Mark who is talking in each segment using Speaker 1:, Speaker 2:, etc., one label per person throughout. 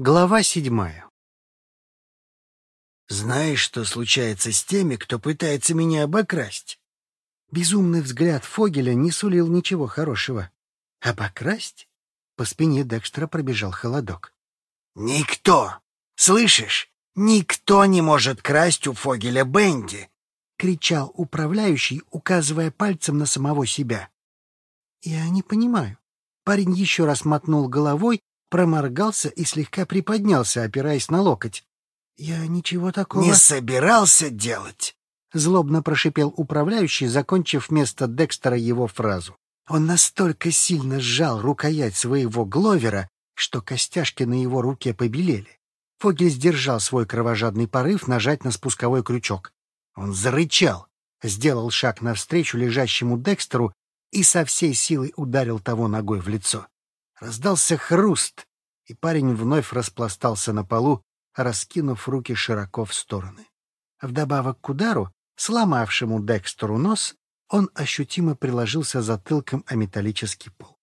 Speaker 1: Глава седьмая
Speaker 2: «Знаешь, что случается с теми, кто пытается меня обокрасть?»
Speaker 1: Безумный взгляд Фогеля не сулил ничего хорошего. «Обокрасть?» По спине Декстера пробежал холодок.
Speaker 2: «Никто! Слышишь? Никто не может красть у Фогеля Бенди!»
Speaker 1: — кричал управляющий, указывая пальцем на самого себя. «Я не понимаю». Парень еще раз мотнул головой проморгался и слегка приподнялся, опираясь на локоть. «Я ничего такого...»
Speaker 2: «Не собирался делать!»
Speaker 1: — злобно прошипел управляющий, закончив вместо Декстера его фразу. Он настолько сильно сжал рукоять своего Гловера, что костяшки на его руке побелели. Фогель сдержал свой кровожадный порыв нажать на спусковой крючок. Он зарычал, сделал шаг навстречу лежащему Декстеру и со всей силой ударил того ногой в лицо. Раздался хруст, и парень вновь распластался на полу, раскинув руки широко в стороны. Вдобавок к удару, сломавшему Декстеру нос, он ощутимо приложился затылком о металлический пол.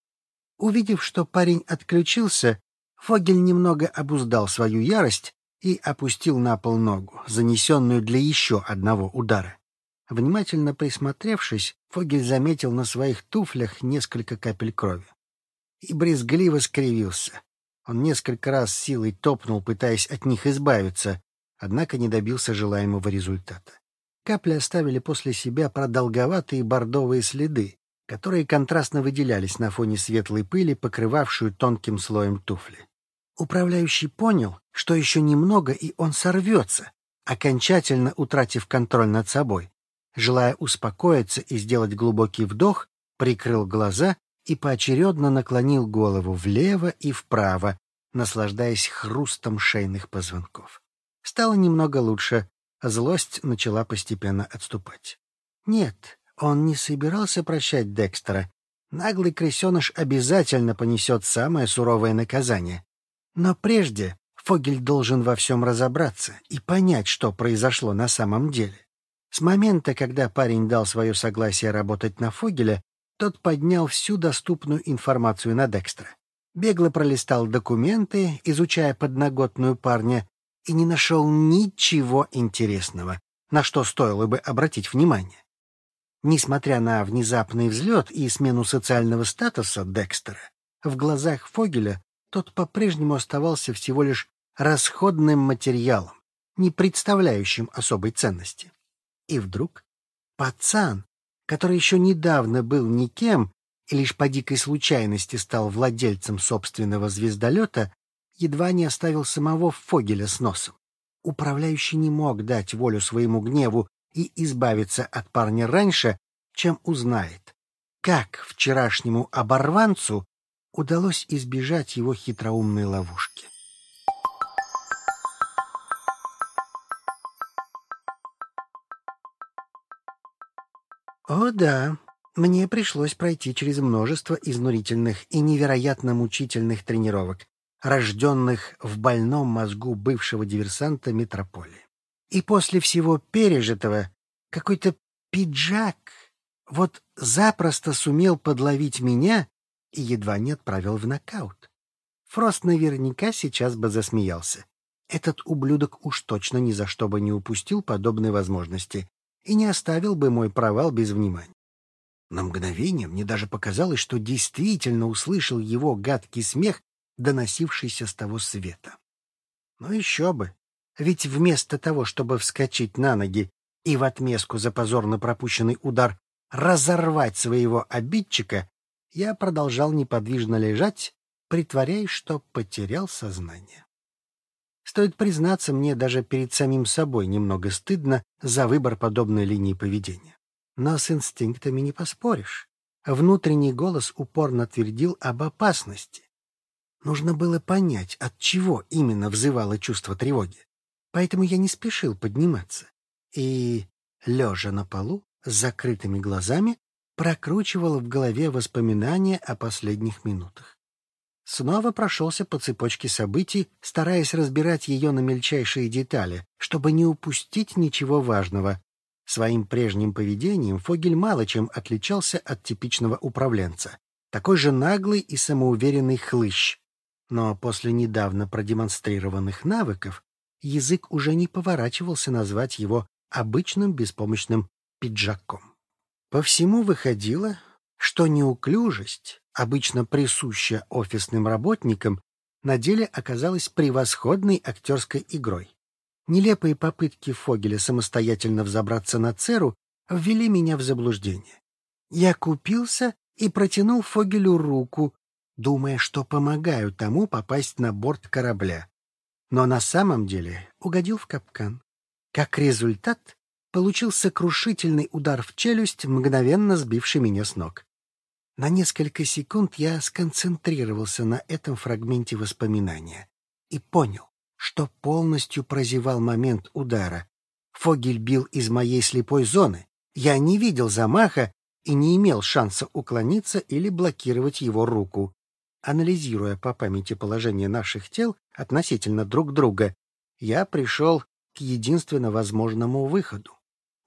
Speaker 1: Увидев, что парень отключился, Фогель немного обуздал свою ярость и опустил на пол ногу, занесенную для еще одного удара. Внимательно присмотревшись, Фогель заметил на своих туфлях несколько капель крови и брезгливо скривился. Он несколько раз силой топнул, пытаясь от них избавиться, однако не добился желаемого результата. Капли оставили после себя продолговатые бордовые следы, которые контрастно выделялись на фоне светлой пыли, покрывавшую тонким слоем туфли. Управляющий понял, что еще немного, и он сорвется, окончательно утратив контроль над собой. Желая успокоиться и сделать глубокий вдох, прикрыл глаза и поочередно наклонил голову влево и вправо, наслаждаясь хрустом шейных позвонков. Стало немного лучше, а злость начала постепенно отступать. Нет, он не собирался прощать Декстера. Наглый крысеныш обязательно понесет самое суровое наказание. Но прежде Фогель должен во всем разобраться и понять, что произошло на самом деле. С момента, когда парень дал свое согласие работать на Фогеля, тот поднял всю доступную информацию на Декстра. Бегло пролистал документы, изучая подноготную парня, и не нашел ничего интересного, на что стоило бы обратить внимание. Несмотря на внезапный взлет и смену социального статуса Декстера, в глазах Фогеля тот по-прежнему оставался всего лишь расходным материалом, не представляющим особой ценности. И вдруг пацан который еще недавно был никем и лишь по дикой случайности стал владельцем собственного звездолета, едва не оставил самого Фогеля с носом. Управляющий не мог дать волю своему гневу и избавиться от парня раньше, чем узнает, как вчерашнему оборванцу удалось избежать его хитроумной ловушки. О да, мне пришлось пройти через множество изнурительных и невероятно мучительных тренировок, рожденных в больном мозгу бывшего диверсанта метрополии. И после всего пережитого какой-то пиджак вот запросто сумел подловить меня и едва не отправил в нокаут. Фрост наверняка сейчас бы засмеялся. Этот ублюдок уж точно ни за что бы не упустил подобной возможности и не оставил бы мой провал без внимания. На мгновение мне даже показалось, что действительно услышал его гадкий смех, доносившийся с того света. Но еще бы, ведь вместо того, чтобы вскочить на ноги и в отместку за позорно пропущенный удар разорвать своего обидчика, я продолжал неподвижно лежать, притворяясь, что потерял сознание. Стоит признаться, мне даже перед самим собой немного стыдно за выбор подобной линии поведения. Но с инстинктами не поспоришь. Внутренний голос упорно твердил об опасности. Нужно было понять, от чего именно взывало чувство тревоги. Поэтому я не спешил подниматься. И, лежа на полу, с закрытыми глазами, прокручивал в голове воспоминания о последних минутах. Снова прошелся по цепочке событий, стараясь разбирать ее на мельчайшие детали, чтобы не упустить ничего важного. Своим прежним поведением Фогель мало чем отличался от типичного управленца. Такой же наглый и самоуверенный хлыщ. Но после недавно продемонстрированных навыков язык уже не поворачивался назвать его обычным беспомощным пиджаком. По всему выходило, что неуклюжесть, обычно присуща офисным работникам, на деле оказалась превосходной актерской игрой. Нелепые попытки Фогеля самостоятельно взобраться на Церу ввели меня в заблуждение. Я купился и протянул Фогелю руку, думая, что помогаю тому попасть на борт корабля. Но на самом деле угодил в капкан. Как результат, получил сокрушительный удар в челюсть, мгновенно сбивший меня с ног. На несколько секунд я сконцентрировался на этом фрагменте воспоминания и понял, что полностью прозевал момент удара. Фогель бил из моей слепой зоны. Я не видел замаха и не имел шанса уклониться или блокировать его руку. Анализируя по памяти положение наших тел относительно друг друга, я пришел к единственно возможному выходу.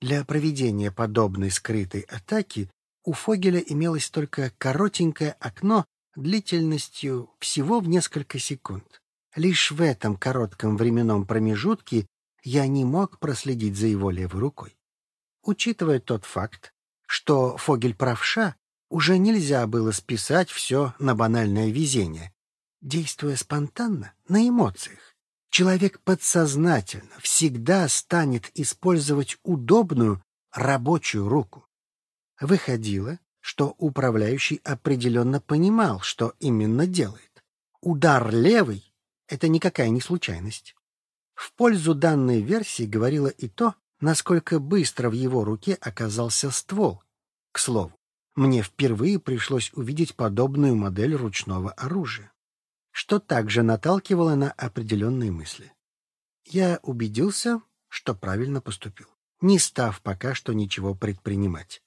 Speaker 1: Для проведения подобной скрытой атаки у Фогеля имелось только коротенькое окно длительностью всего в несколько секунд. Лишь в этом коротком временном промежутке я не мог проследить за его левой рукой. Учитывая тот факт, что Фогель правша, уже нельзя было списать все на банальное везение. Действуя спонтанно, на эмоциях, человек подсознательно всегда станет использовать удобную рабочую руку. Выходило, что управляющий определенно понимал, что именно делает. Удар левый — это никакая не случайность. В пользу данной версии говорило и то, насколько быстро в его руке оказался ствол. К слову, мне впервые пришлось увидеть подобную модель ручного оружия, что также наталкивало на определенные мысли. Я убедился, что правильно поступил, не став пока что ничего предпринимать.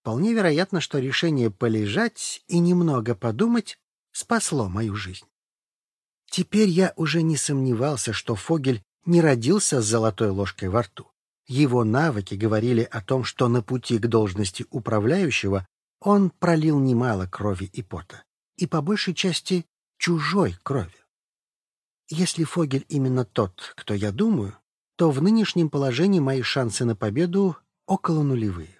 Speaker 1: Вполне вероятно, что решение полежать и немного подумать спасло мою жизнь. Теперь я уже не сомневался, что Фогель не родился с золотой ложкой во рту. Его навыки говорили о том, что на пути к должности управляющего он пролил немало крови и пота, и по большей части чужой крови. Если Фогель именно тот, кто я думаю, то в нынешнем положении мои шансы на победу около нулевые.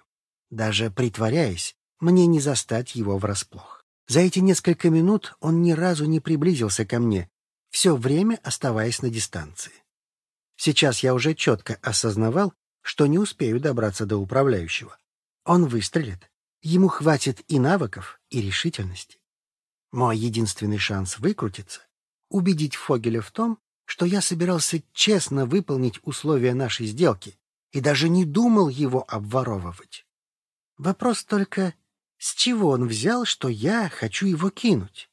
Speaker 1: Даже притворяясь, мне не застать его врасплох. За эти несколько минут он ни разу не приблизился ко мне, все время оставаясь на дистанции. Сейчас я уже четко осознавал, что не успею добраться до управляющего. Он выстрелит. Ему хватит и навыков, и решительности. Мой единственный шанс выкрутиться — убедить Фогеля в том, что я собирался честно выполнить условия нашей сделки и даже не думал его обворовывать. Вопрос только, с чего он взял, что я хочу его кинуть?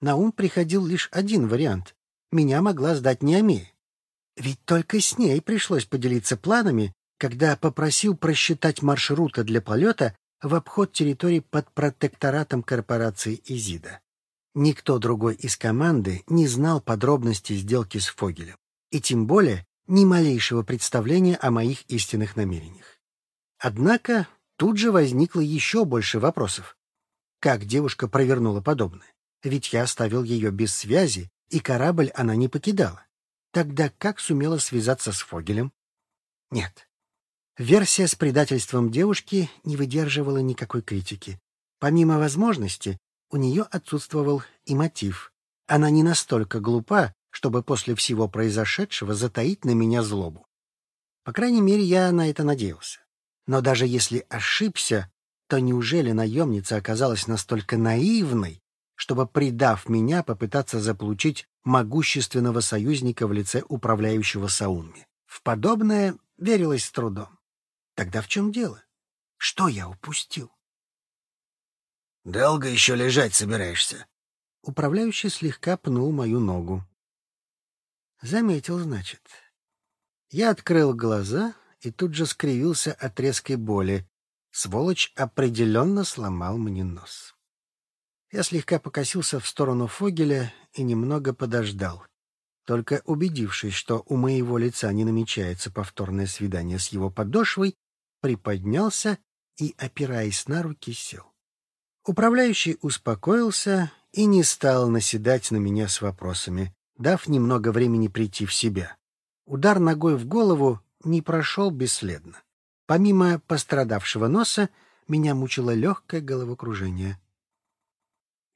Speaker 1: На ум приходил лишь один вариант. Меня могла сдать Неомея. Ведь только с ней пришлось поделиться планами, когда попросил просчитать маршруты для полета в обход территории под протекторатом корпорации «Изида». Никто другой из команды не знал подробностей сделки с Фогелем, и тем более ни малейшего представления о моих истинных намерениях. Однако Тут же возникло еще больше вопросов. Как девушка провернула подобное? Ведь я оставил ее без связи, и корабль она не покидала. Тогда как сумела связаться с Фогелем? Нет. Версия с предательством девушки не выдерживала никакой критики. Помимо возможности, у нее отсутствовал и мотив. Она не настолько глупа, чтобы после всего произошедшего затаить на меня злобу. По крайней мере, я на это надеялся. Но даже если ошибся, то неужели наемница оказалась настолько наивной, чтобы, предав меня, попытаться заполучить могущественного союзника в лице управляющего Саунми? В подобное верилось с трудом. Тогда в чем дело? Что я упустил?
Speaker 2: «Долго еще лежать собираешься?»
Speaker 1: Управляющий слегка пнул мою ногу. Заметил, значит. Я открыл глаза и тут же скривился от резкой боли. Сволочь определенно сломал мне нос. Я слегка покосился в сторону Фогеля и немного подождал. Только убедившись, что у моего лица не намечается повторное свидание с его подошвой, приподнялся и, опираясь на руки, сел. Управляющий успокоился и не стал наседать на меня с вопросами, дав немного времени прийти в себя. Удар ногой в голову не прошел бесследно. Помимо пострадавшего носа, меня мучило легкое головокружение.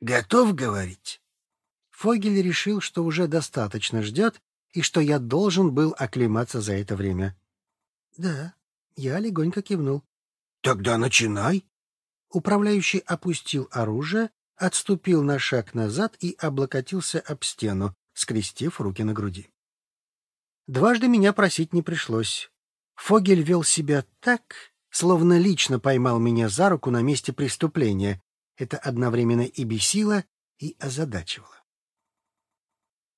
Speaker 2: «Готов говорить?»
Speaker 1: Фогель решил, что уже достаточно ждет, и что я должен был оклематься за это время. «Да», — я легонько кивнул.
Speaker 2: «Тогда начинай».
Speaker 1: Управляющий опустил оружие, отступил на шаг назад и облокотился об стену, скрестив руки на груди. Дважды меня просить не пришлось. Фогель вел себя так, словно лично поймал меня за руку на месте преступления. Это одновременно и бесило, и озадачивало.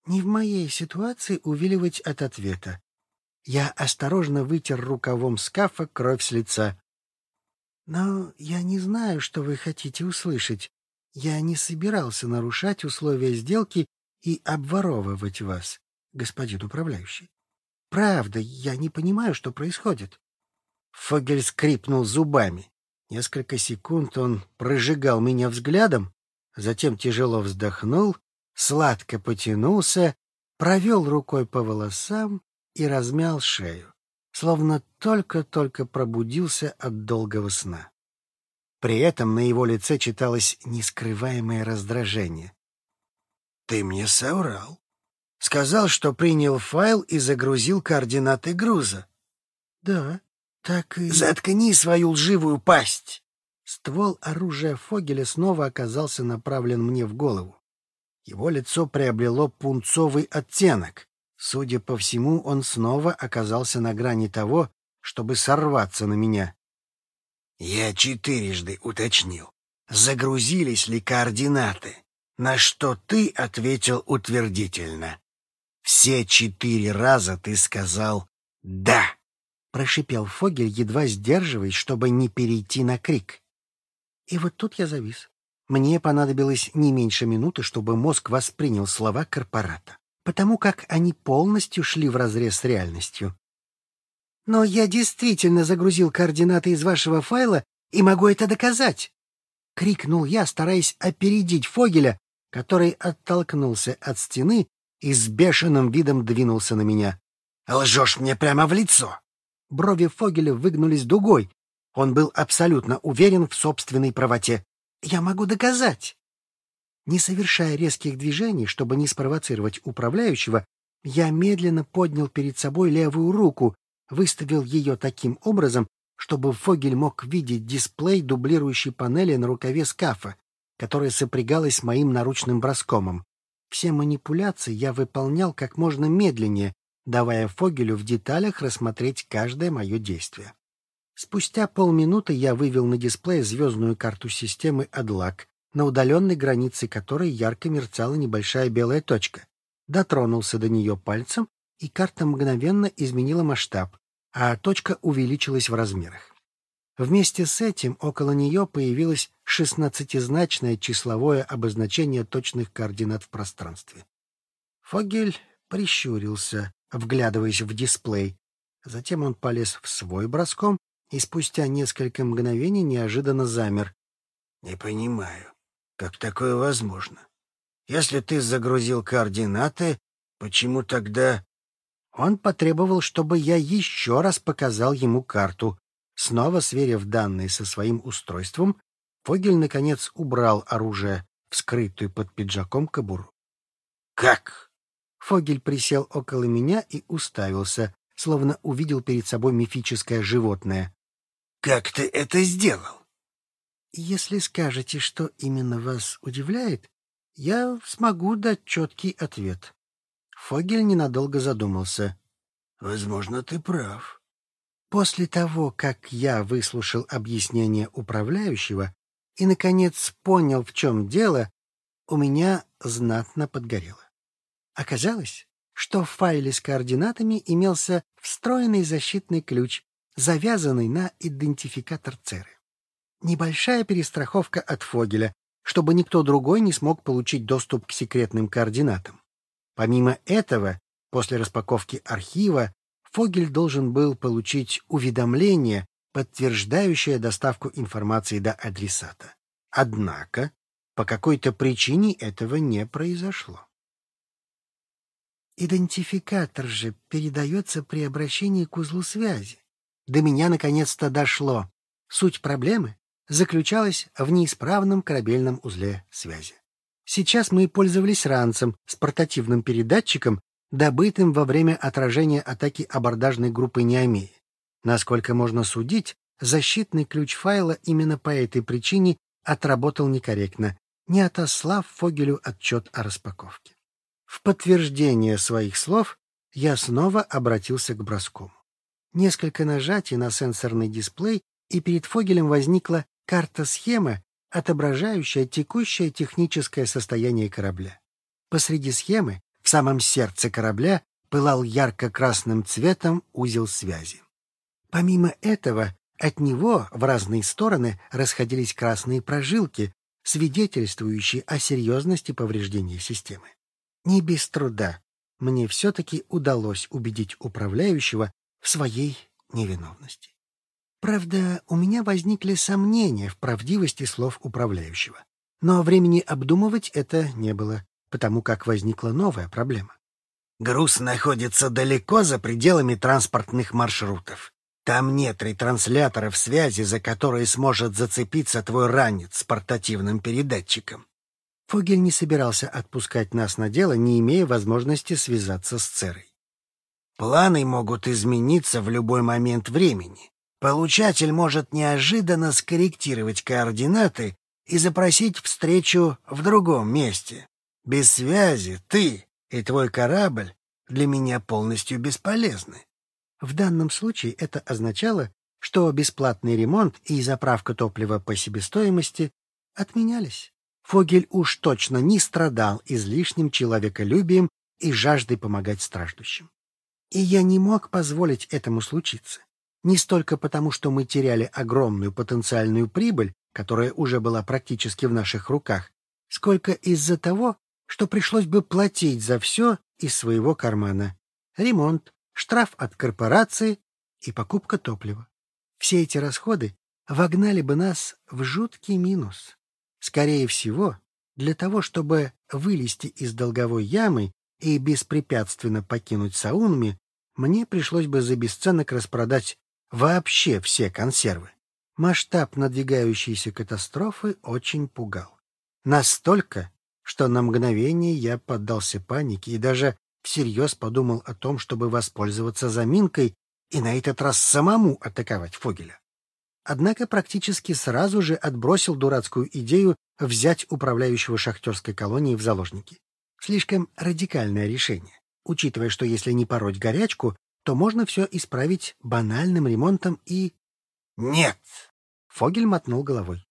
Speaker 1: Не в моей ситуации увиливать от ответа. Я осторожно вытер рукавом скафа кровь с лица. Но я не знаю, что вы хотите услышать. Я не собирался нарушать условия сделки и обворовывать вас, господин управляющий. Правда, я не понимаю, что происходит. Фогель скрипнул зубами. Несколько секунд он прожигал меня взглядом, затем тяжело вздохнул, сладко потянулся, провел рукой по волосам и размял шею, словно только-только пробудился от долгого сна. При этом на его лице читалось нескрываемое раздражение.
Speaker 2: «Ты мне соврал. Сказал, что принял файл и загрузил координаты груза».
Speaker 1: «Да, так и...»
Speaker 2: «Заткни свою лживую пасть!»
Speaker 1: Ствол оружия Фогеля снова оказался направлен мне в голову. Его лицо приобрело пунцовый оттенок. Судя по всему, он снова оказался на грани того, чтобы сорваться на меня.
Speaker 2: Я четырежды уточнил, загрузились ли координаты, на что ты ответил утвердительно. Все четыре раза ты сказал «да», —
Speaker 1: прошипел Фогель, едва сдерживаясь, чтобы не перейти на крик. И вот тут я завис. Мне понадобилось не меньше минуты, чтобы мозг воспринял слова корпората, потому как они полностью шли вразрез с реальностью. Но я действительно загрузил координаты из вашего файла и могу это доказать, крикнул я, стараясь опередить Фогеля, который оттолкнулся от стены и с бешеным видом двинулся на меня.
Speaker 2: Лжешь мне прямо в лицо.
Speaker 1: Брови Фогеля выгнулись дугой. Он был абсолютно уверен в собственной правоте. Я могу доказать. Не совершая резких движений, чтобы не спровоцировать управляющего, я медленно поднял перед собой левую руку, выставил ее таким образом, чтобы Фогель мог видеть дисплей дублирующей панели на рукаве скафа, которая сопрягалась с моим наручным броскомом. Все манипуляции я выполнял как можно медленнее, давая Фогелю в деталях рассмотреть каждое мое действие. Спустя полминуты я вывел на дисплей звездную карту системы Адлак, на удаленной границе которой ярко мерцала небольшая белая точка. Дотронулся до нее пальцем, и карта мгновенно изменила масштаб, а точка увеличилась в размерах. Вместе с этим около нее появилось шестнадцатизначное числовое обозначение точных координат в пространстве. Фогель прищурился, вглядываясь в дисплей. Затем он полез в свой броском и спустя несколько мгновений неожиданно замер.
Speaker 2: — Не понимаю, как такое возможно? Если ты загрузил координаты, почему тогда...
Speaker 1: Он потребовал, чтобы я еще раз показал ему карту. Снова сверив данные со своим устройством, Фогель, наконец, убрал оружие в скрытую под пиджаком кобуру.
Speaker 2: «Как?»
Speaker 1: Фогель присел около меня и уставился, словно увидел перед собой мифическое животное.
Speaker 2: Как ты это сделал?
Speaker 1: Если скажете, что именно вас удивляет, я смогу дать четкий ответ. Фогель ненадолго задумался.
Speaker 2: Возможно, ты прав.
Speaker 1: После того, как я выслушал объяснение управляющего и, наконец, понял, в чем дело, у меня знатно подгорело. Оказалось, что в файле с координатами имелся встроенный защитный ключ, завязанный на идентификатор Церы. Небольшая перестраховка от Фогеля, чтобы никто другой не смог получить доступ к секретным координатам. Помимо этого, после распаковки архива, Фогель должен был получить уведомление, подтверждающее доставку информации до адресата. Однако, по какой-то причине этого не произошло. Идентификатор же передается при обращении к узлу связи. До меня наконец-то дошло. Суть проблемы заключалась в неисправном корабельном узле связи. Сейчас мы пользовались ранцем с портативным передатчиком, добытым во время отражения атаки абордажной группы Неомеи. Насколько можно судить, защитный ключ файла именно по этой причине отработал некорректно, не отослав Фогелю отчет о распаковке. В подтверждение своих слов я снова обратился к броскому. Несколько нажатий на сенсорный дисплей, и перед Фогелем возникла карта-схема, отображающая текущее техническое состояние корабля. Посреди схемы, в самом сердце корабля, пылал ярко-красным цветом узел связи. Помимо этого, от него в разные стороны расходились красные прожилки, свидетельствующие о серьезности повреждения системы. Не без труда мне все-таки удалось убедить управляющего в своей невиновности. Правда, у меня возникли сомнения в правдивости слов управляющего. Но времени обдумывать это не было, потому как возникла новая проблема.
Speaker 2: Груз находится далеко за пределами транспортных маршрутов. Там нет ретрансляторов связи, за которые сможет зацепиться твой ранец с портативным передатчиком.
Speaker 1: Фогель не собирался отпускать нас на дело, не имея возможности связаться с Церой.
Speaker 2: Планы могут измениться в любой момент времени. Получатель может неожиданно скорректировать координаты и запросить встречу в другом месте. Без связи ты и твой корабль для меня полностью бесполезны.
Speaker 1: В данном случае это означало, что бесплатный ремонт и заправка топлива по себестоимости отменялись. Фогель уж точно не страдал излишним человеколюбием и жаждой помогать страждущим. И я не мог позволить этому случиться. Не столько потому, что мы теряли огромную потенциальную прибыль, которая уже была практически в наших руках, сколько из-за того, что пришлось бы платить за все из своего кармана. Ремонт, штраф от корпорации и покупка топлива. Все эти расходы вогнали бы нас в жуткий минус. Скорее всего, для того, чтобы вылезти из долговой ямы и беспрепятственно покинуть Саунми, мне пришлось бы за бесценок распродать вообще все консервы. Масштаб надвигающейся катастрофы очень пугал. Настолько, что на мгновение я поддался панике и даже всерьез подумал о том, чтобы воспользоваться заминкой и на этот раз самому атаковать Фогеля однако практически сразу же отбросил дурацкую идею взять управляющего шахтерской колонией в заложники. Слишком радикальное решение, учитывая, что если не пороть горячку, то можно все исправить банальным ремонтом и...
Speaker 2: «Нет!»
Speaker 1: — Фогель мотнул головой.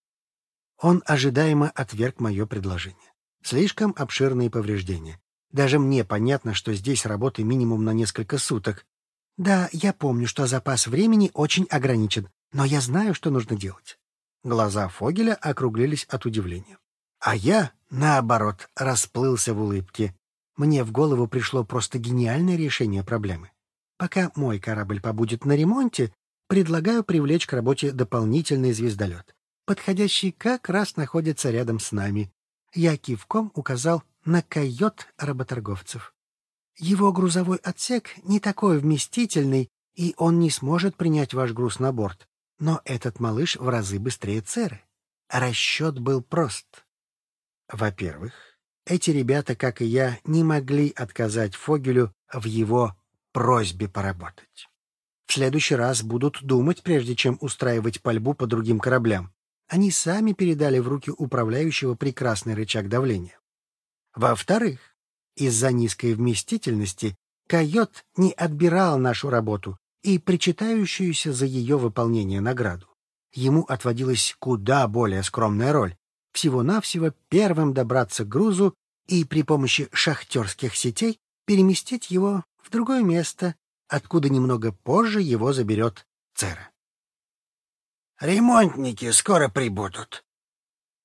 Speaker 1: Он ожидаемо отверг мое предложение. Слишком обширные повреждения. Даже мне понятно, что здесь работы минимум на несколько суток. Да, я помню, что запас времени очень ограничен, но я знаю, что нужно делать. Глаза Фогеля округлились от удивления. А я, наоборот, расплылся в улыбке. Мне в голову пришло просто гениальное решение проблемы. Пока мой корабль побудет на ремонте, предлагаю привлечь к работе дополнительный звездолет, подходящий как раз находится рядом с нами. Я кивком указал на койот работорговцев. Его грузовой отсек не такой вместительный, и он не сможет принять ваш груз на борт. Но этот малыш в разы быстрее Церы. Расчет был прост. Во-первых, эти ребята, как и я, не могли отказать Фогелю в его просьбе поработать. В следующий раз будут думать, прежде чем устраивать пальбу по другим кораблям. Они сами передали в руки управляющего прекрасный рычаг давления. Во-вторых, из-за низкой вместительности койот не отбирал нашу работу, и причитающуюся за ее выполнение награду. Ему отводилась куда более скромная роль — всего-навсего первым добраться к грузу и при помощи шахтерских сетей переместить его в другое место, откуда немного позже его заберет Цера.
Speaker 2: «Ремонтники скоро прибудут».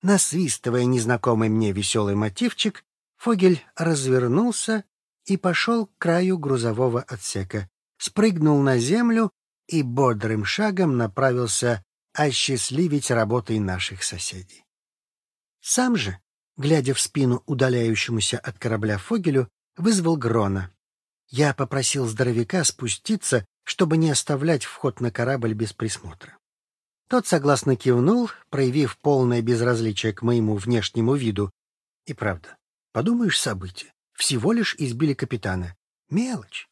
Speaker 1: Насвистывая незнакомый мне веселый мотивчик, Фогель развернулся и пошел к краю грузового отсека спрыгнул на землю и бодрым шагом направился осчастливить работой наших соседей. Сам же глядя в спину удаляющемуся от корабля Фогелю, вызвал Грона. Я попросил здоровяка спуститься, чтобы не оставлять вход на корабль без присмотра. Тот согласно кивнул, проявив полное безразличие к моему внешнему виду. И правда, подумаешь события, всего лишь избили капитана. Мелочь.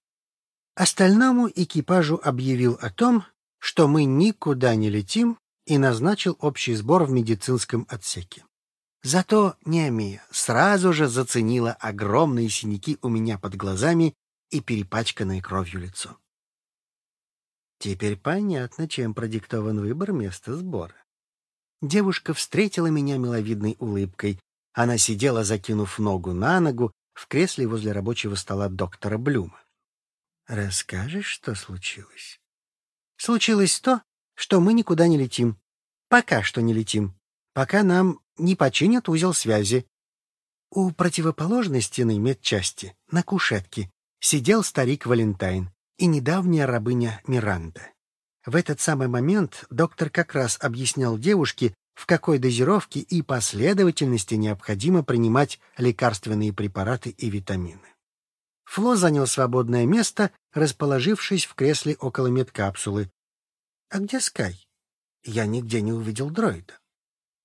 Speaker 1: Остальному экипажу объявил о том, что мы никуда не летим, и назначил общий сбор в медицинском отсеке. Зато Неомия сразу же заценила огромные синяки у меня под глазами и перепачканное кровью лицо. Теперь понятно, чем продиктован выбор места сбора. Девушка встретила меня миловидной улыбкой. Она сидела, закинув ногу на ногу, в кресле возле рабочего стола доктора Блюма. «Расскажешь, что случилось?» «Случилось то, что мы никуда не летим. Пока что не летим. Пока нам не починят узел связи. У противоположной стены медчасти, на кушетке, сидел старик Валентайн и недавняя рабыня Миранда. В этот самый момент доктор как раз объяснял девушке, в какой дозировке и последовательности необходимо принимать лекарственные препараты и витамины. Фло занял свободное место, расположившись в кресле около медкапсулы. «А где Скай?» Я нигде не увидел дроида.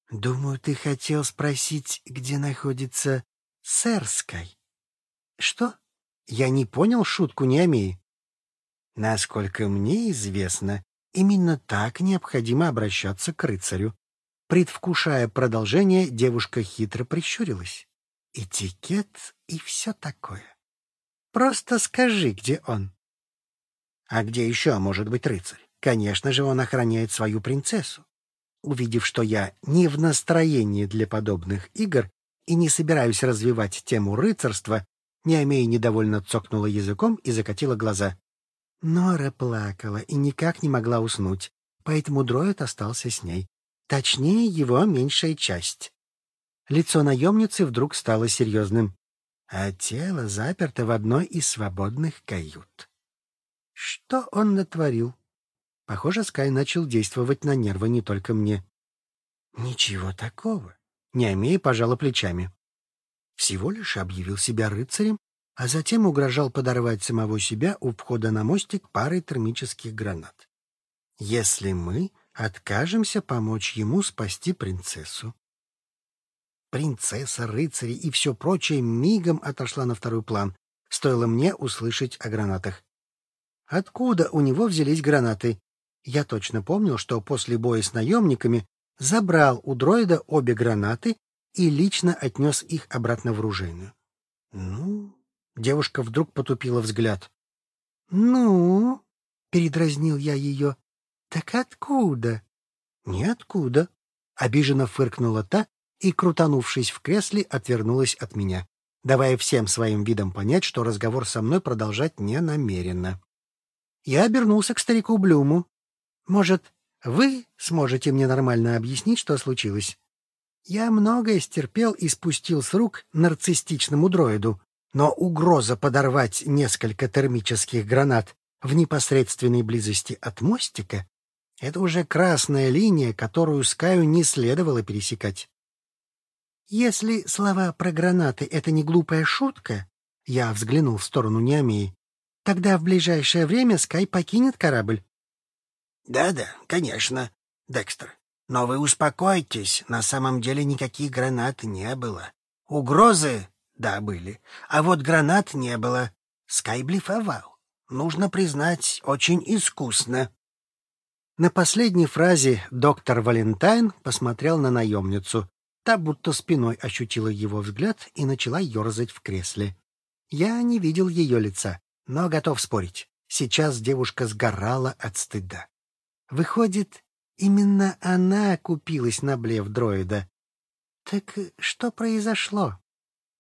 Speaker 1: «Думаю, ты хотел спросить, где находится сэр Скай». «Что?» Я не понял шутку Неомеи. Насколько мне известно, именно так необходимо обращаться к рыцарю. Предвкушая продолжение, девушка хитро прищурилась. Этикет и все такое. Просто скажи, где он. А где еще может быть рыцарь? Конечно же, он охраняет свою принцессу. Увидев, что я не в настроении для подобных игр и не собираюсь развивать тему рыцарства, Неомея недовольно цокнула языком и закатила глаза. Нора плакала и никак не могла уснуть, поэтому дроид остался с ней. Точнее, его меньшая часть. Лицо наемницы вдруг стало серьезным, а тело заперто в одной из свободных кают. Что он натворил? Похоже, Скай начал действовать на нервы не только мне. Ничего такого. Неомея пожала плечами. Всего лишь объявил себя рыцарем а затем угрожал подорвать самого себя у входа на мостик парой термических гранат. Если мы откажемся помочь ему спасти принцессу. Принцесса, рыцари и все прочее мигом отошла на второй план, стоило мне услышать о гранатах. Откуда у него взялись гранаты? Я точно помнил, что после боя с наемниками забрал у дроида обе гранаты и лично отнес их обратно в оружейную. Ну, Девушка вдруг потупила взгляд. «Ну?» — передразнил я ее. «Так откуда?» «Ниоткуда», — обиженно фыркнула та и, крутанувшись в кресле, отвернулась от меня, давая всем своим видом понять, что разговор со мной продолжать не намерена. Я обернулся к старику Блюму. «Может, вы сможете мне нормально объяснить, что случилось?» Я многое стерпел и спустил с рук нарциссичному дроиду, но угроза подорвать несколько термических гранат в непосредственной близости от мостика — это уже красная линия, которую Скаю не следовало пересекать. Если слова про гранаты — это не глупая шутка, я взглянул в сторону Неомии, тогда в ближайшее время Скай покинет корабль. Да-да, конечно, Декстер. Но вы успокойтесь, на самом деле никаких гранат не было. Угрозы да, были. А вот гранат не было. Скай блефовал. Нужно признать, очень искусно. На последней фразе доктор Валентайн посмотрел на наемницу. Та будто спиной ощутила его взгляд и начала ерзать в кресле. Я не видел ее лица, но готов спорить. Сейчас девушка сгорала от стыда. Выходит, именно она купилась на блеф дроида. Так что произошло?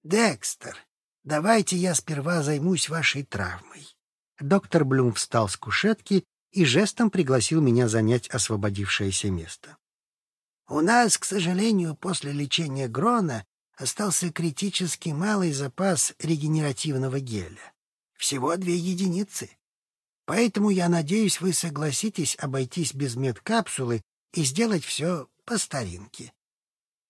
Speaker 1: Декстер, давайте я сперва займусь вашей травмой. Доктор Блюм встал с кушетки и жестом пригласил меня занять освободившееся место. У нас, к сожалению, после лечения Грона остался критически малый запас регенеративного геля. Всего две единицы. Поэтому я надеюсь, вы согласитесь обойтись без медкапсулы и сделать все по старинке.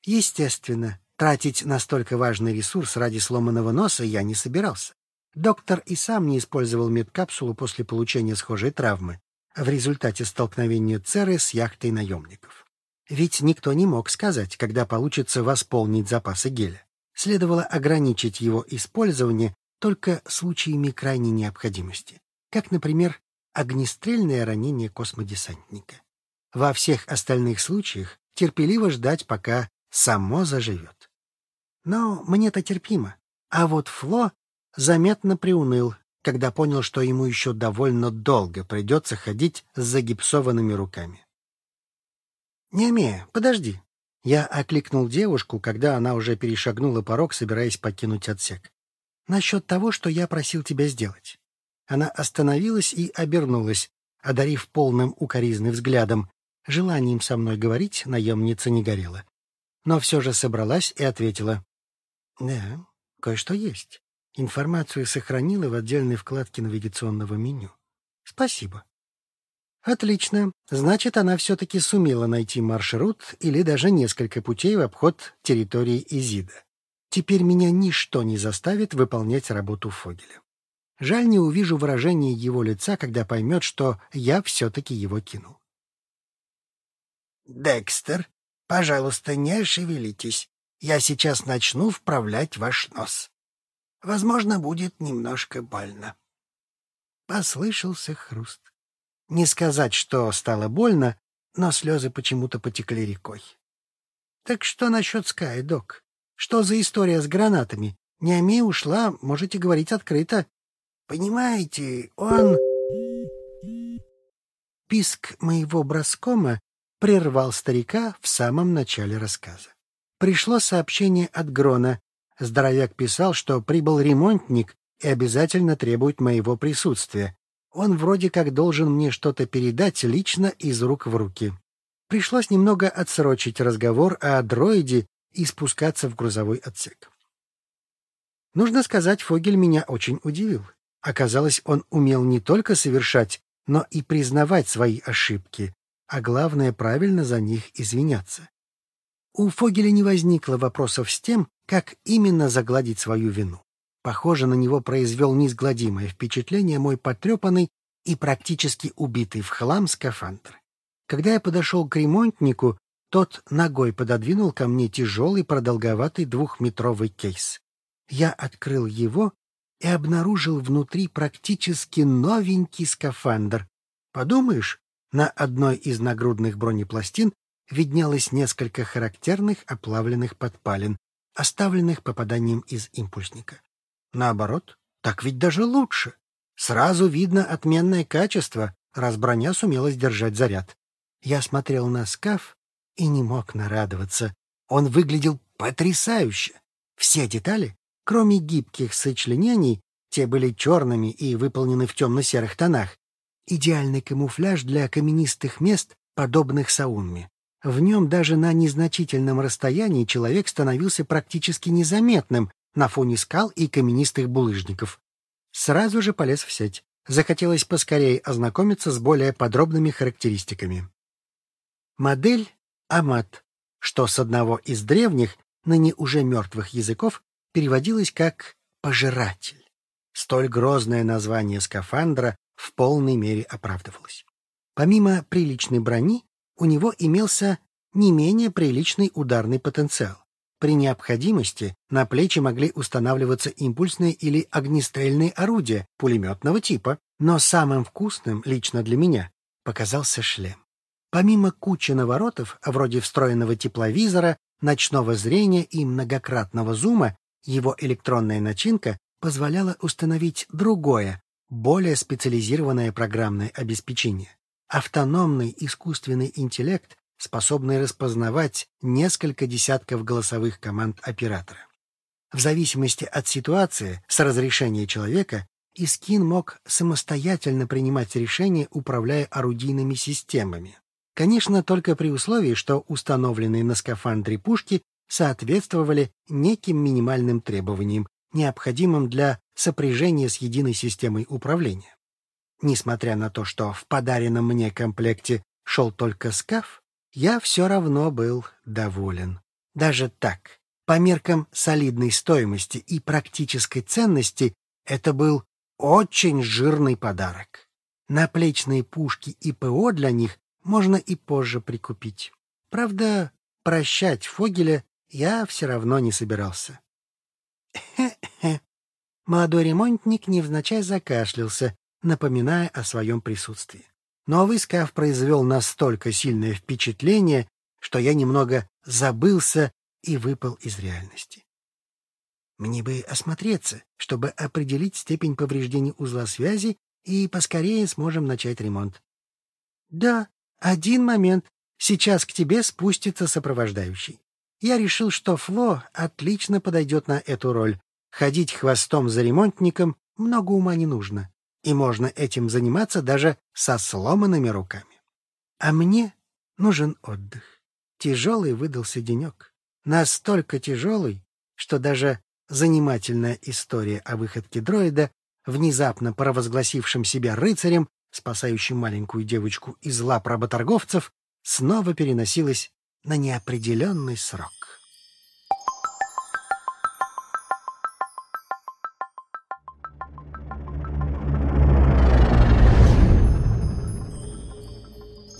Speaker 1: Естественно, Тратить настолько важный ресурс ради сломанного носа я не собирался. Доктор и сам не использовал медкапсулу после получения схожей травмы в результате столкновения Церы с яхтой наемников. Ведь никто не мог сказать, когда получится восполнить запасы геля. Следовало ограничить его использование только случаями крайней необходимости, как, например, огнестрельное ранение космодесантника. Во всех остальных случаях терпеливо ждать, пока само заживет. Но мне-то терпимо. А вот Фло заметно приуныл, когда понял, что ему еще довольно долго придется ходить с загипсованными руками. «Неме, подожди!» Я окликнул девушку, когда она уже перешагнула порог, собираясь покинуть отсек. «Насчет того, что я просил тебя сделать». Она остановилась и обернулась, одарив полным укоризны взглядом. Желанием со мной говорить наемница не горела. Но все же собралась и ответила. «Да, кое-что есть. Информацию сохранила в отдельной вкладке навигационного меню. Спасибо». Отлично. Значит, она все-таки сумела найти маршрут или даже несколько путей в обход территории Изида. Теперь меня ничто не заставит выполнять работу Фогеля. Жаль, не увижу выражения его лица, когда поймет, что я все-таки его кинул.
Speaker 2: «Декстер, пожалуйста, не шевелитесь. Я сейчас начну вправлять ваш нос. Возможно, будет немножко больно».
Speaker 1: Послышался хруст. Не сказать, что стало больно, но слезы почему-то потекли рекой. Так что насчет Скай, док? Что за история с гранатами? Неоми ушла, можете говорить открыто.
Speaker 2: Понимаете, он...
Speaker 1: Писк моего броскома прервал старика в самом начале рассказа. Пришло сообщение от Грона. Здоровяк писал, что прибыл ремонтник и обязательно требует моего присутствия. Он вроде как должен мне что-то передать лично из рук в руки. Пришлось немного отсрочить разговор о дроиде и спускаться в грузовой отсек. Нужно сказать, Фогель меня очень удивил. Оказалось, он умел не только совершать, но и признавать свои ошибки, а главное, правильно за них извиняться. У Фогеля не возникло вопросов с тем, как именно загладить свою вину. Похоже, на него произвел неизгладимое впечатление мой потрепанный и практически убитый в хлам скафандр. Когда я подошел к ремонтнику, тот ногой пододвинул ко мне тяжелый продолговатый двухметровый кейс. Я открыл его и обнаружил внутри практически новенький скафандр. Подумаешь, на одной из нагрудных бронепластин виднелось несколько характерных оплавленных подпалин, оставленных попаданием из импульсника. Наоборот, так ведь даже лучше. Сразу видно отменное качество, раз броня сумела сдержать заряд. Я смотрел на скаф и не мог нарадоваться. Он выглядел потрясающе. Все детали, кроме гибких сочленений, те были черными и выполнены в темно-серых тонах. Идеальный камуфляж для каменистых мест, подобных Саунме. В нем даже на незначительном расстоянии человек становился практически незаметным, на фоне скал и каменистых булыжников. Сразу же полез в сеть. Захотелось поскорее ознакомиться с более подробными характеристиками. Модель Амат, что с одного из древних, ныне уже мертвых языков, переводилось как «пожиратель». Столь грозное название скафандра в полной мере оправдывалось. Помимо приличной брони, у него имелся не менее приличный ударный потенциал. При необходимости на плечи могли устанавливаться импульсные или огнестрельные орудия пулеметного типа, но самым вкусным лично для меня показался шлем. Помимо кучи наворотов, вроде встроенного тепловизора, ночного зрения и многократного зума, его электронная начинка позволяла установить другое, более специализированное программное обеспечение. Автономный искусственный интеллект способный распознавать несколько десятков голосовых команд оператора. В зависимости от ситуации с разрешения человека Искин мог самостоятельно принимать решения, управляя орудийными системами. Конечно, только при условии, что установленные на скафандре пушки соответствовали неким минимальным требованиям, необходимым для сопряжения с единой системой управления. Несмотря на то, что в подаренном мне комплекте шел только скаф, я все равно был доволен. Даже так, По меркам солидной стоимости и практической ценности это был очень жирный подарок. Наплечные пушки и ПО для них можно и позже прикупить. Правда, прощать Фогеля я все равно не собирался. Хе-хе. Молодой ремонтник невзначай закашлялся, напоминая о своем присутствии. Новый скаф произвел настолько сильное впечатление, что я немного забылся и выпал из реальности. Мне бы осмотреться, чтобы определить степень повреждений узла связи, и поскорее сможем начать ремонт. Да, один момент. Сейчас к тебе спустится сопровождающий. Я решил, что Фло отлично подойдет на эту роль. Ходить хвостом за ремонтником много ума не нужно, и можно этим заниматься даже со сломанными руками. А мне нужен отдых. Тяжелый выдался денек. Настолько тяжелый, что даже занимательная история о выходке дроида, внезапно провозгласившим себя рыцарем, спасающим маленькую девочку из лап работорговцев, снова переносилась на неопределенный срок.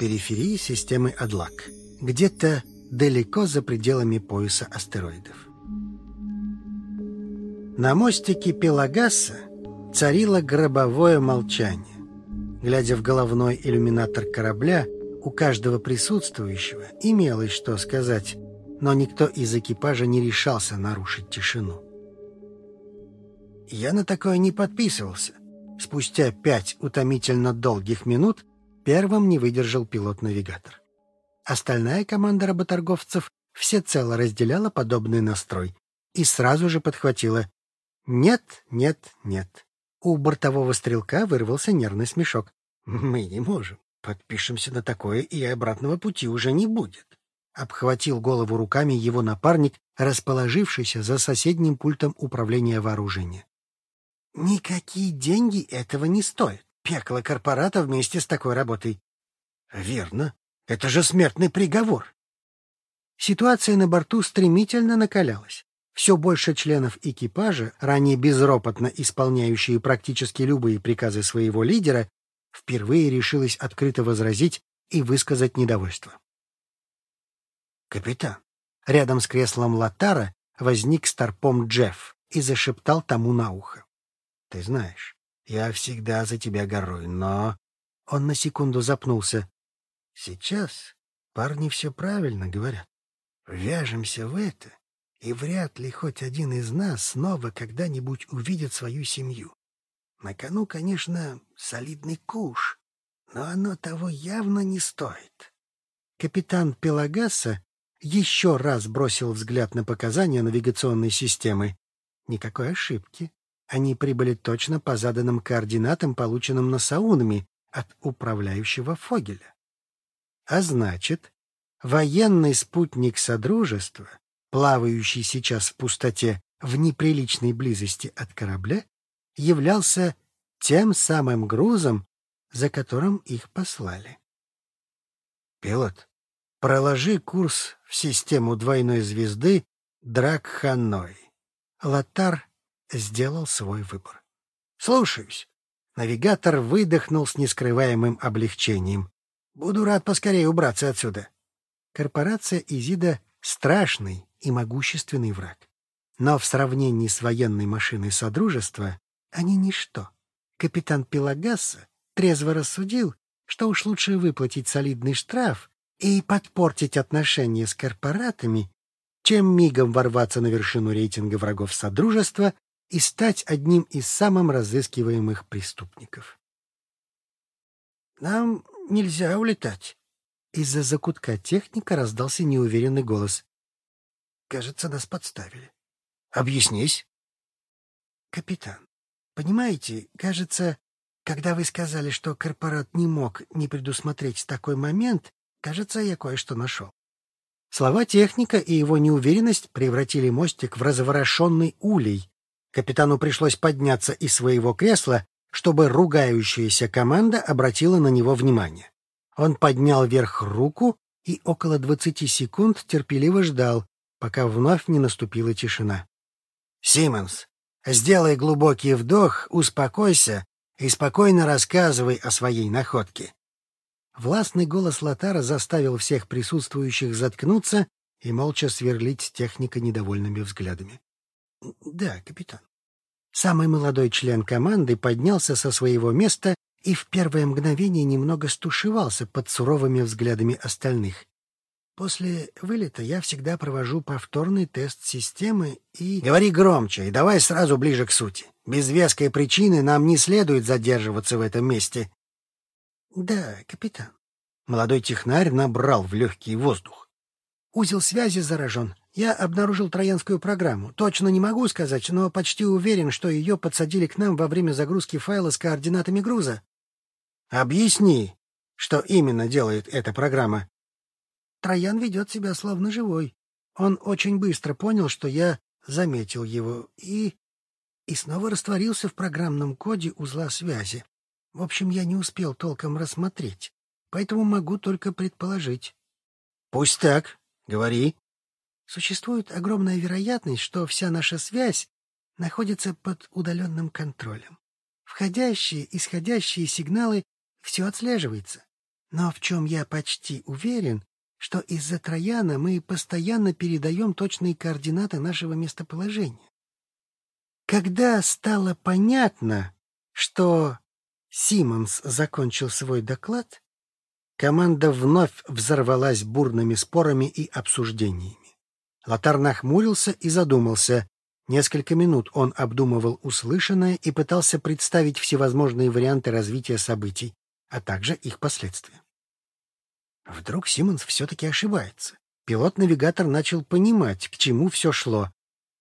Speaker 1: Периферии системы Адлак. Где-то далеко за пределами пояса астероидов. На мостике Пелагаса царило гробовое молчание. Глядя в головной иллюминатор корабля, у каждого присутствующего имелось что сказать, но никто из экипажа не решался нарушить тишину. Я на такое не подписывался. Спустя пять утомительно долгих минут первым не выдержал пилот-навигатор. Остальная команда работорговцев всецело разделяла подобный настрой и сразу же подхватила «Нет, нет, нет». У бортового стрелка вырвался нервный смешок. «Мы не можем. Подпишемся на такое, и обратного пути уже не будет. Обхватил голову руками его напарник, расположившийся за соседним пультом управления вооружения. Никакие деньги этого не стоят. Пекло корпората вместе с такой работой. Верно. Это же смертный приговор. Ситуация на борту стремительно накалялась. Все больше членов экипажа, ранее безропотно исполняющие практически любые приказы своего лидера, впервые решилась открыто возразить и высказать недовольство. «Капитан!» Рядом с креслом Латара возник старпом Джефф и зашептал тому на ухо. «Ты знаешь, я всегда за тебя горой, но...» Он на секунду запнулся. «Сейчас парни все правильно говорят. Вяжемся в это, и вряд ли хоть один из нас снова когда-нибудь увидит свою семью. На кону, конечно, солидный куш, но оно того явно не стоит. Капитан Пелагаса еще раз бросил взгляд на показания навигационной системы. Никакой ошибки. Они прибыли точно по заданным координатам, полученным на Саунами от управляющего Фогеля. А значит, военный спутник Содружества, плавающий сейчас в пустоте в неприличной близости от корабля, являлся тем самым грузом, за которым их послали. «Пилот, проложи курс в систему двойной звезды Драк-Ханой». Латар сделал свой выбор. «Слушаюсь». Навигатор выдохнул с нескрываемым облегчением. «Буду рад поскорее убраться отсюда». Корпорация Изида — страшный и могущественный враг. Но в сравнении с военной машиной Содружества они ничто. Капитан Пелагаса трезво рассудил, что уж лучше выплатить солидный штраф и подпортить отношения с корпоратами, чем мигом ворваться на вершину рейтинга врагов Содружества и стать одним из самых разыскиваемых преступников. «Нам нельзя улетать». Из-за закутка техника раздался неуверенный голос. «Кажется, нас подставили». «Объяснись». «Капитан, Понимаете, кажется, когда вы сказали, что корпорат не мог не предусмотреть такой момент, кажется, я кое-что нашел. Слова техника и его неуверенность превратили мостик в разворошенный улей. Капитану пришлось подняться из своего кресла, чтобы ругающаяся команда обратила на него внимание. Он поднял вверх руку и около двадцати секунд терпеливо ждал, пока вновь не наступила тишина.
Speaker 2: «Симмонс, сделай глубокий вдох, успокойся и спокойно рассказывай о своей находке».
Speaker 1: Властный голос Лотара заставил всех присутствующих заткнуться и молча сверлить техника недовольными взглядами. — Да, капитан. Самый молодой член команды поднялся со своего места и в первое мгновение немного стушевался под суровыми взглядами остальных. После вылета я всегда провожу повторный тест системы и...
Speaker 2: — Говори громче и давай сразу ближе к сути. Без веской причины нам не следует задерживаться в этом месте.
Speaker 1: — Да, капитан.
Speaker 2: Молодой технарь набрал в легкий воздух.
Speaker 1: Узел связи заражен. Я обнаружил троянскую программу. Точно не могу сказать, но почти уверен, что ее подсадили к нам во время загрузки файла с координатами груза.
Speaker 2: Объясни, что именно делает эта программа.
Speaker 1: Троян ведет себя словно живой. Он очень быстро понял, что я заметил его, и... и снова растворился в программном коде узла связи. В общем, я не успел толком рассмотреть, поэтому могу только предположить.
Speaker 2: — Пусть так. Говори.
Speaker 1: Существует огромная вероятность, что вся наша связь находится под удаленным контролем. Входящие, исходящие сигналы — все отслеживается. Но в чем я почти уверен, что из-за Трояна мы постоянно передаем точные координаты нашего местоположения. Когда стало понятно, что Симмонс закончил свой доклад, команда вновь взорвалась бурными спорами и обсуждениями. Лотар нахмурился и задумался. Несколько минут он обдумывал услышанное и пытался представить всевозможные варианты развития событий, а также их последствия. Вдруг Симмонс все-таки ошибается. Пилот-навигатор начал понимать, к чему все шло,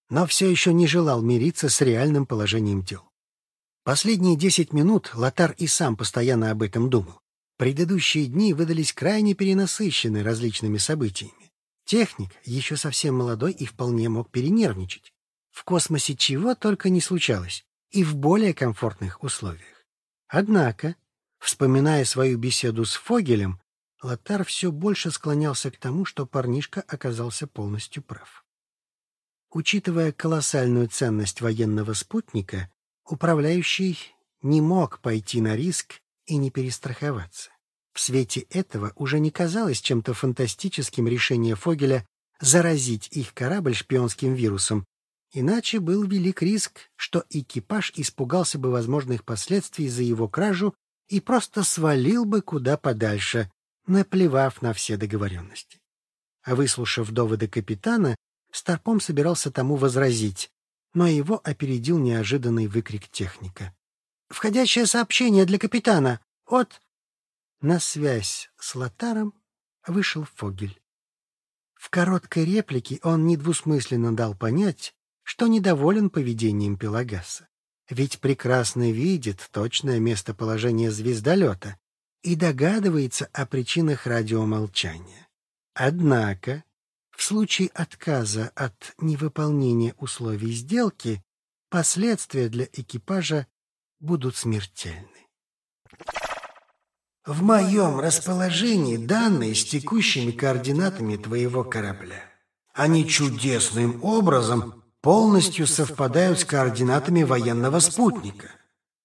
Speaker 1: но все еще не желал мириться с реальным положением дел. Последние десять минут Лотар и сам постоянно об этом думал. Предыдущие дни выдались крайне перенасыщены различными событиями. Техник еще совсем молодой и вполне мог перенервничать. В космосе чего только не случалось, и в более комфортных условиях. Однако, вспоминая свою беседу с Фогелем, Лотар все больше склонялся к тому, что парнишка оказался полностью прав. Учитывая колоссальную ценность военного спутника, управляющий не мог пойти на риск и не перестраховаться. В свете этого уже не казалось чем-то фантастическим решение Фогеля заразить их корабль шпионским вирусом, иначе был велик риск, что экипаж испугался бы возможных последствий за его кражу и просто свалил бы куда подальше, наплевав на все договоренности. А выслушав доводы капитана, Старпом собирался тому возразить, но его опередил неожиданный выкрик техника. «Входящее сообщение для капитана! От...» На связь с Лотаром вышел Фогель. В короткой реплике он недвусмысленно дал понять, что недоволен поведением Пелагаса, ведь прекрасно видит точное местоположение звездолета и догадывается о причинах радиомолчания. Однако, в случае отказа от невыполнения условий сделки, последствия для экипажа будут смертельны.
Speaker 2: В моем расположении данные с текущими координатами твоего корабля. Они чудесным образом полностью совпадают с координатами военного спутника.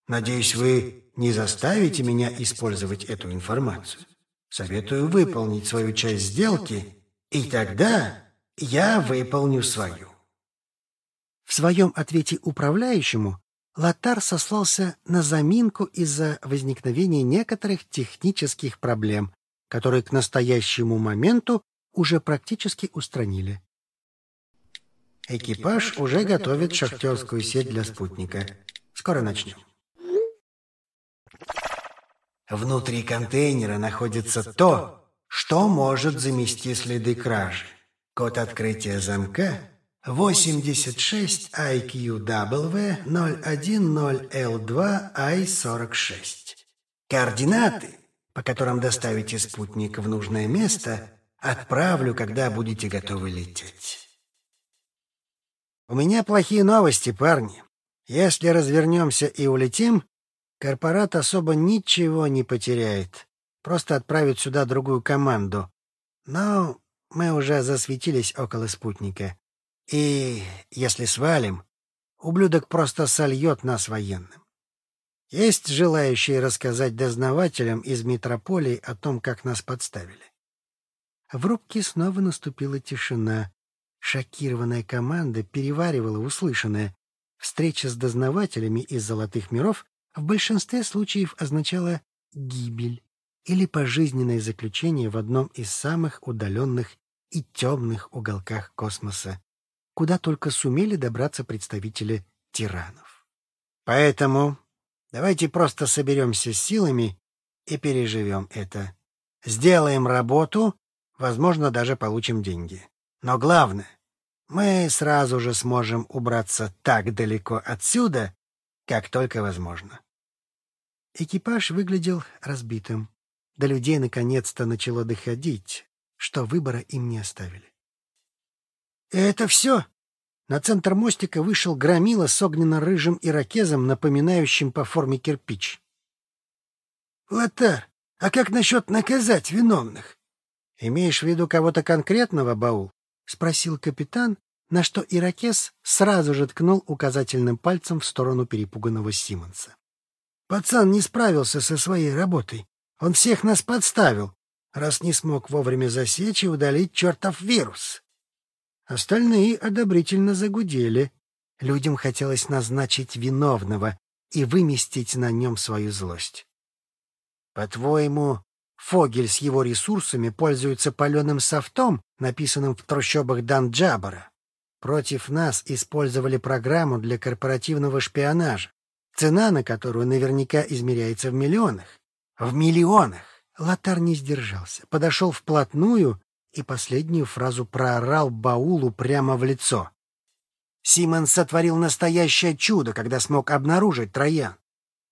Speaker 2: Надеюсь, вы не заставите меня использовать эту информацию. Советую выполнить свою часть сделки, и тогда я выполню свою.
Speaker 1: В своем ответе управляющему Лотар сослался на заминку из-за возникновения некоторых технических проблем, которые к настоящему моменту уже практически устранили.
Speaker 2: Экипаж уже готовит шахтерскую сеть для спутника. Скоро начнем. Внутри контейнера находится то, что может замести следы кражи. Код открытия замка 86 IQW 010L2 I46. Координаты, по которым доставите спутник в нужное место, отправлю, когда будете готовы лететь.
Speaker 1: У меня плохие новости, парни. Если развернемся и улетим, Корпорат особо ничего не потеряет. Просто отправит сюда другую команду. Но
Speaker 2: Мы уже засветились около спутника. И если свалим, ублюдок просто сольет нас военным. Есть желающие рассказать дознавателям из метрополии о том, как нас подставили.
Speaker 1: В рубке снова наступила тишина. Шокированная команда переваривала услышанное. Встреча с дознавателями из «Золотых миров» в большинстве случаев означала гибель или пожизненное заключение в одном из самых удаленных и темных уголках космоса, куда только сумели добраться представители тиранов.
Speaker 2: Поэтому давайте просто соберемся с силами и переживем это. Сделаем работу, возможно, даже получим деньги. Но главное, мы сразу же сможем убраться так далеко отсюда, как только возможно.
Speaker 1: Экипаж выглядел разбитым. До людей наконец-то начало доходить, что выбора им не оставили.
Speaker 2: «Это все?» На центр мостика вышел громила с огненно-рыжим ирокезом, напоминающим по форме кирпич. «Лотар, а как насчет наказать виновных?» «Имеешь в виду кого-то конкретного, Баул?» — спросил капитан, на что ирокез сразу же ткнул указательным пальцем в сторону перепуганного Симонса. «Пацан не справился со своей работой. Он всех нас подставил раз не смог вовремя засечь и удалить чертов вирус. Остальные одобрительно загудели. Людям хотелось назначить виновного и выместить на нем свою злость. По-твоему, Фогель с его ресурсами пользуется паленым софтом, написанным в трущобах Данджабара? Против нас использовали программу для корпоративного шпионажа, цена на которую наверняка измеряется в миллионах. В миллионах! Лотар не сдержался, подошел вплотную и последнюю фразу проорал Баулу прямо в лицо. Симон сотворил настоящее чудо, когда смог обнаружить Троян.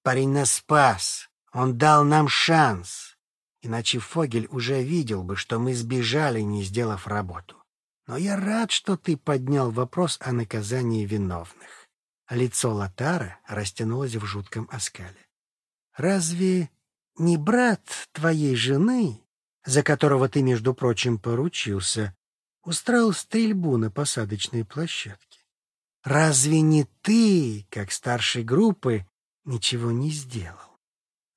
Speaker 2: Парень нас спас, он дал нам шанс. Иначе Фогель уже видел бы, что мы сбежали, не сделав работу. Но я рад, что ты поднял вопрос о наказании виновных. Лицо Лотара растянулось в жутком оскале. Разве не брат твоей жены, за которого ты, между прочим, поручился, устроил стрельбу на посадочной площадке? Разве не ты, как старший группы, ничего не сделал?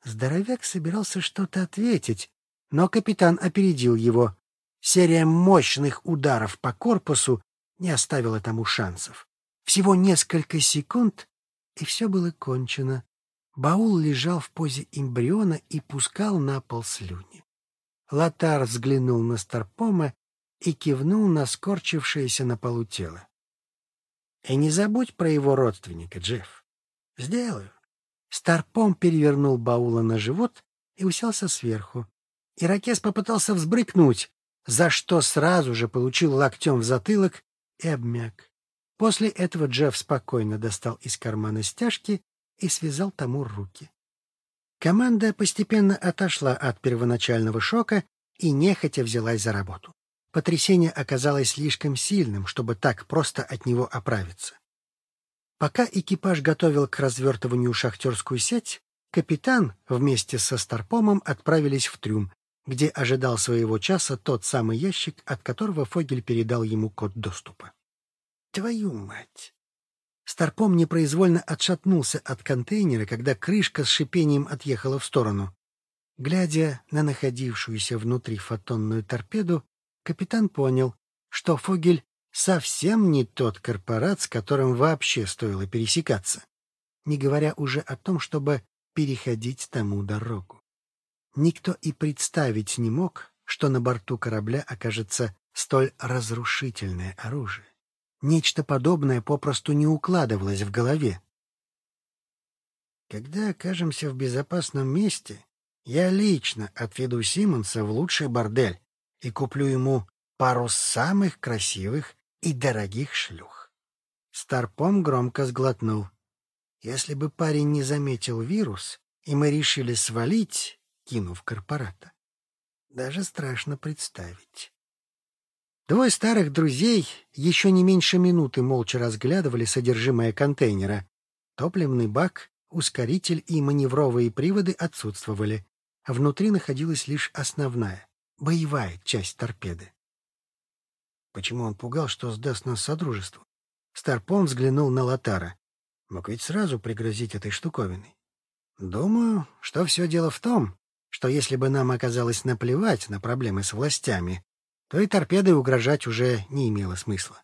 Speaker 2: Здоровяк собирался что-то ответить, но капитан опередил его. Серия мощных ударов по корпусу не оставила тому шансов. Всего несколько секунд, и все было кончено. Баул лежал в позе эмбриона и пускал на пол слюни. Лотар взглянул на Старпома и кивнул на скорчившееся на полу тело. — И не забудь про его родственника, Джефф. — Сделаю. Старпом перевернул Баула на живот и уселся сверху. Иракес попытался взбрыкнуть, за что сразу же получил локтем в затылок и обмяк. После этого Джефф спокойно достал из кармана стяжки и связал тому руки. Команда постепенно отошла от первоначального шока и нехотя взялась за работу. Потрясение оказалось слишком сильным, чтобы так просто от него оправиться. Пока экипаж готовил к развертыванию шахтерскую сеть, капитан вместе со Старпомом отправились в трюм, где ожидал своего часа тот самый ящик, от которого Фогель передал ему код доступа. «Твою мать! Старпом непроизвольно отшатнулся от контейнера, когда крышка с шипением отъехала в сторону. Глядя на находившуюся внутри фотонную торпеду, капитан понял, что Фогель совсем не тот корпорат, с которым вообще стоило пересекаться, не говоря уже о том, чтобы переходить тому дорогу. Никто и представить не мог, что на борту корабля окажется столь разрушительное оружие. Нечто подобное попросту не укладывалось в голове. Когда окажемся в безопасном месте, я лично отведу Симонса в лучший бордель и куплю ему пару самых красивых и дорогих шлюх. Старпом громко сглотнул. Если бы парень не заметил вирус, и мы решили свалить, кинув корпората, даже страшно представить. Двое старых друзей еще не меньше минуты молча разглядывали содержимое контейнера. Топливный бак, ускоритель и маневровые приводы отсутствовали, внутри находилась лишь основная, боевая часть торпеды.
Speaker 1: Почему он пугал, что сдаст нас Содружеству? Старпом взглянул на Лотара. Мог ведь сразу пригрозить этой штуковиной. Думаю, что все дело в том, что если бы нам оказалось наплевать на проблемы с властями, то и торпедой угрожать уже не имело смысла.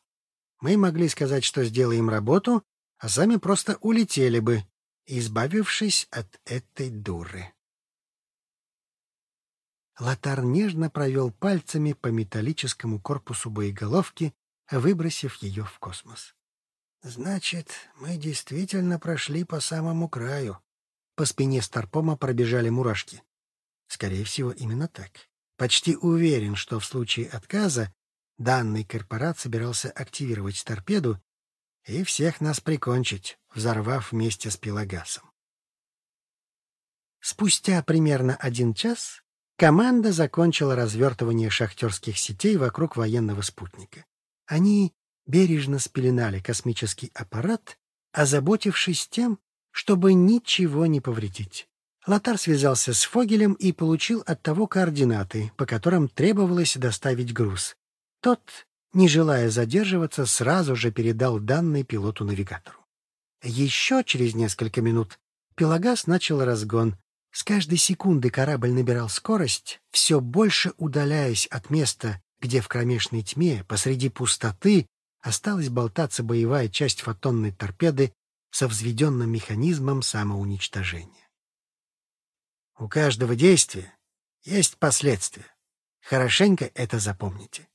Speaker 1: Мы могли сказать, что сделаем работу, а сами просто улетели бы, избавившись от этой дуры. Лотар нежно провел пальцами по металлическому корпусу боеголовки, выбросив ее в космос. «Значит, мы действительно прошли по самому краю». По спине Старпома пробежали мурашки. Скорее всего, именно так. Почти уверен, что в случае отказа данный корпорат собирался активировать торпеду и всех нас прикончить, взорвав вместе с Пелагасом. Спустя примерно один час Команда закончила развертывание шахтерских сетей вокруг военного спутника. Они бережно спеленали космический аппарат, озаботившись тем, чтобы ничего не повредить. Лотар связался с Фогелем и получил от того координаты, по которым требовалось доставить груз. Тот, не желая задерживаться, сразу же передал данные пилоту-навигатору. Еще через несколько минут Пелагас начал разгон, с каждой секунды корабль набирал скорость, все больше удаляясь от места, где в кромешной тьме, посреди пустоты, осталась болтаться боевая часть фотонной торпеды со взведенным механизмом самоуничтожения. У каждого действия есть последствия. Хорошенько это запомните.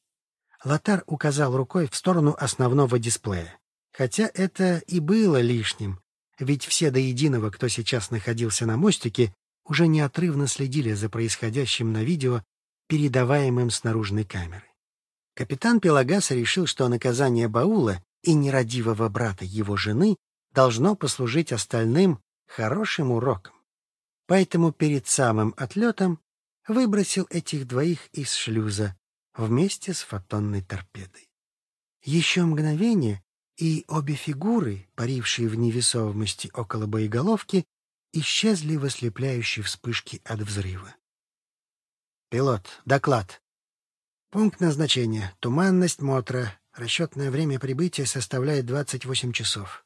Speaker 1: Лотар указал рукой в сторону основного дисплея. Хотя это и было лишним, ведь все до единого, кто сейчас находился на мостике, уже неотрывно следили за происходящим на видео, передаваемым с наружной камеры. Капитан Пелагаса решил, что наказание Баула и нерадивого брата его жены должно послужить остальным хорошим уроком. Поэтому перед самым отлетом выбросил этих двоих из шлюза вместе с фотонной торпедой. Еще мгновение, и обе фигуры, парившие в невесомости около боеголовки, исчезли в ослепляющей вспышке от взрыва. «Пилот, доклад. Пункт назначения. Туманность Мотра. Расчетное время прибытия составляет 28 часов.